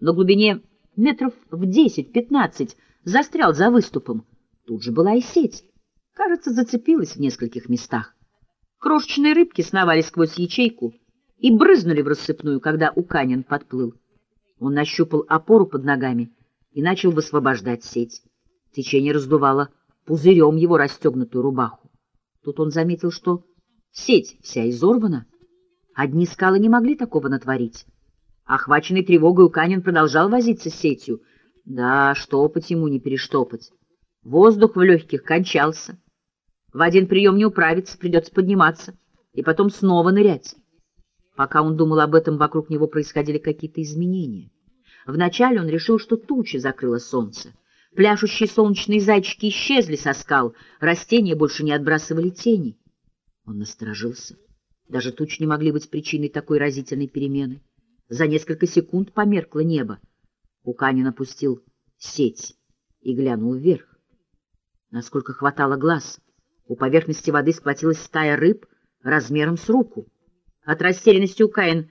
на глубине метров в десять-пятнадцать, застрял за выступом. Тут же была и сеть. Кажется, зацепилась в нескольких местах. Крошечные рыбки сновали сквозь ячейку и брызнули в рассыпную, когда Уканин подплыл. Он нащупал опору под ногами и начал высвобождать сеть. Течение раздувало пузырем его расстегнутую рубаху. Тут он заметил, что сеть вся изорвана. Одни скалы не могли такого натворить. Охваченный тревогой Уканин продолжал возиться с сетью. Да, штопать ему не перештопать. Воздух в легких кончался. В один прием не управиться, придется подниматься и потом снова нырять. Пока он думал об этом, вокруг него происходили какие-то изменения. Вначале он решил, что тучи закрыло солнце. Пляшущие солнечные зайчики исчезли со скал, растения больше не отбрасывали тени. Он насторожился. Даже тучи не могли быть причиной такой разительной перемены. За несколько секунд померкло небо. Уканин опустил сеть и глянул вверх. Насколько хватало глаз, у поверхности воды сплотилась стая рыб размером с руку. От растерянности Укаин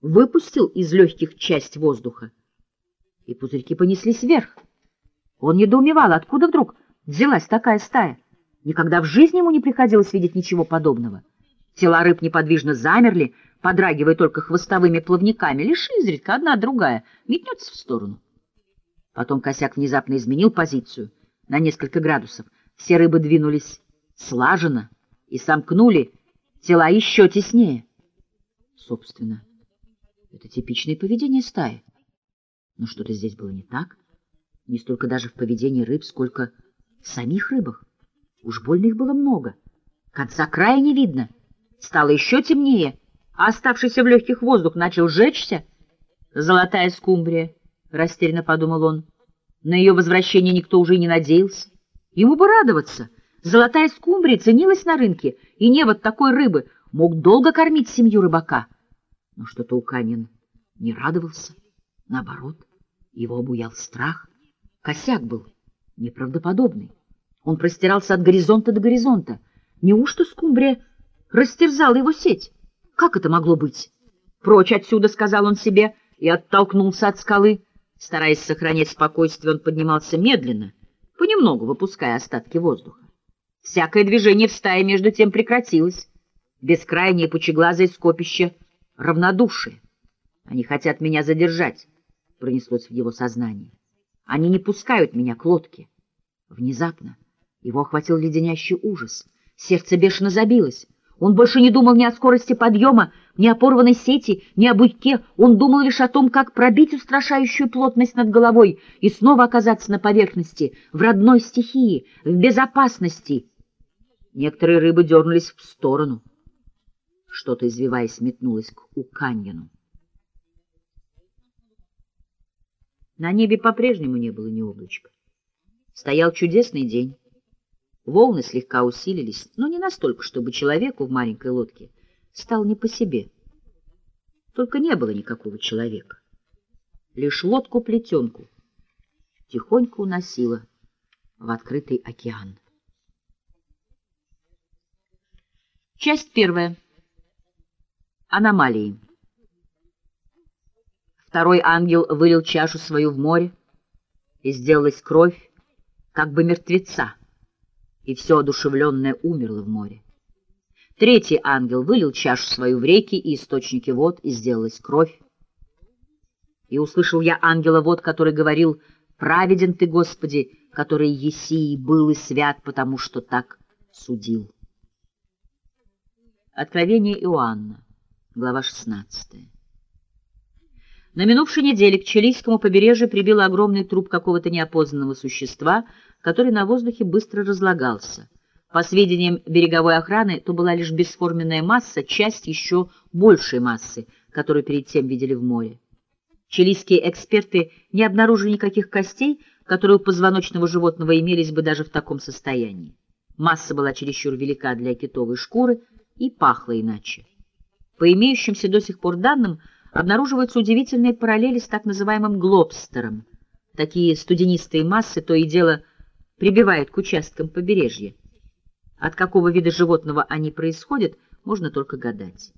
выпустил из легких часть воздуха, и пузырьки понеслись вверх. Он недоумевал, откуда вдруг взялась такая стая. Никогда в жизни ему не приходилось видеть ничего подобного. Тела рыб неподвижно замерли, подрагивая только хвостовыми плавниками, лишь изредка одна-другая метнется в сторону. Потом косяк внезапно изменил позицию на несколько градусов. Все рыбы двинулись слаженно и сомкнули тела еще теснее. Собственно, это типичное поведение стаи. Но что-то здесь было не так. Не столько даже в поведении рыб, сколько в самих рыбах. Уж больно их было много. Конца края не видно. Стало еще темнее — а оставшийся в легких воздух начал жечься. Золотая скумбрия, — растерянно подумал он. На ее возвращение никто уже не надеялся. Ему бы радоваться. Золотая скумбрия ценилась на рынке, и невод такой рыбы мог долго кормить семью рыбака. Но что-то Уканин не радовался. Наоборот, его обуял страх. Косяк был неправдоподобный. Он простирался от горизонта до горизонта. Неужто скумбрия растерзала его сеть? Как это могло быть? «Прочь отсюда», — сказал он себе, и оттолкнулся от скалы. Стараясь сохранять спокойствие, он поднимался медленно, понемногу выпуская остатки воздуха. Всякое движение в стае между тем прекратилось. Бескрайнее пучеглазое скопище равнодушие. «Они хотят меня задержать», — пронеслось в его сознании. «Они не пускают меня к лодке». Внезапно его охватил леденящий ужас. Сердце бешено забилось. Он больше не думал ни о скорости подъема, ни о порванной сети, ни о буйке. Он думал лишь о том, как пробить устрашающую плотность над головой и снова оказаться на поверхности, в родной стихии, в безопасности. Некоторые рыбы дернулись в сторону. Что-то, извиваясь, метнулось к Уканьяну. На небе по-прежнему не было ни облачка. Стоял чудесный день. Волны слегка усилились, но не настолько, чтобы человеку в маленькой лодке стал не по себе. Только не было никакого человека. Лишь лодку-плетенку тихонько уносила в открытый океан. Часть первая. Аномалии. Второй ангел вылил чашу свою в море, и сделалась кровь, как бы мертвеца и все одушевленное умерло в море. Третий ангел вылил чашу свою в реки и источники вод, и сделалась кровь. И услышал я ангела вод, который говорил, «Праведен ты, Господи, который Есии был и свят, потому что так судил». Откровение Иоанна, глава 16. На минувшей неделе к чилийскому побережью прибил огромный труп какого-то неопознанного существа — который на воздухе быстро разлагался. По сведениям береговой охраны, то была лишь бесформенная масса, часть еще большей массы, которую перед тем видели в море. Чилийские эксперты не обнаружили никаких костей, которые у позвоночного животного имелись бы даже в таком состоянии. Масса была чересчур велика для китовой шкуры и пахла иначе. По имеющимся до сих пор данным, обнаруживаются удивительные параллели с так называемым глобстером. Такие студенистые массы то и дело – прибивает к участкам побережья. От какого вида животного они происходят, можно только гадать.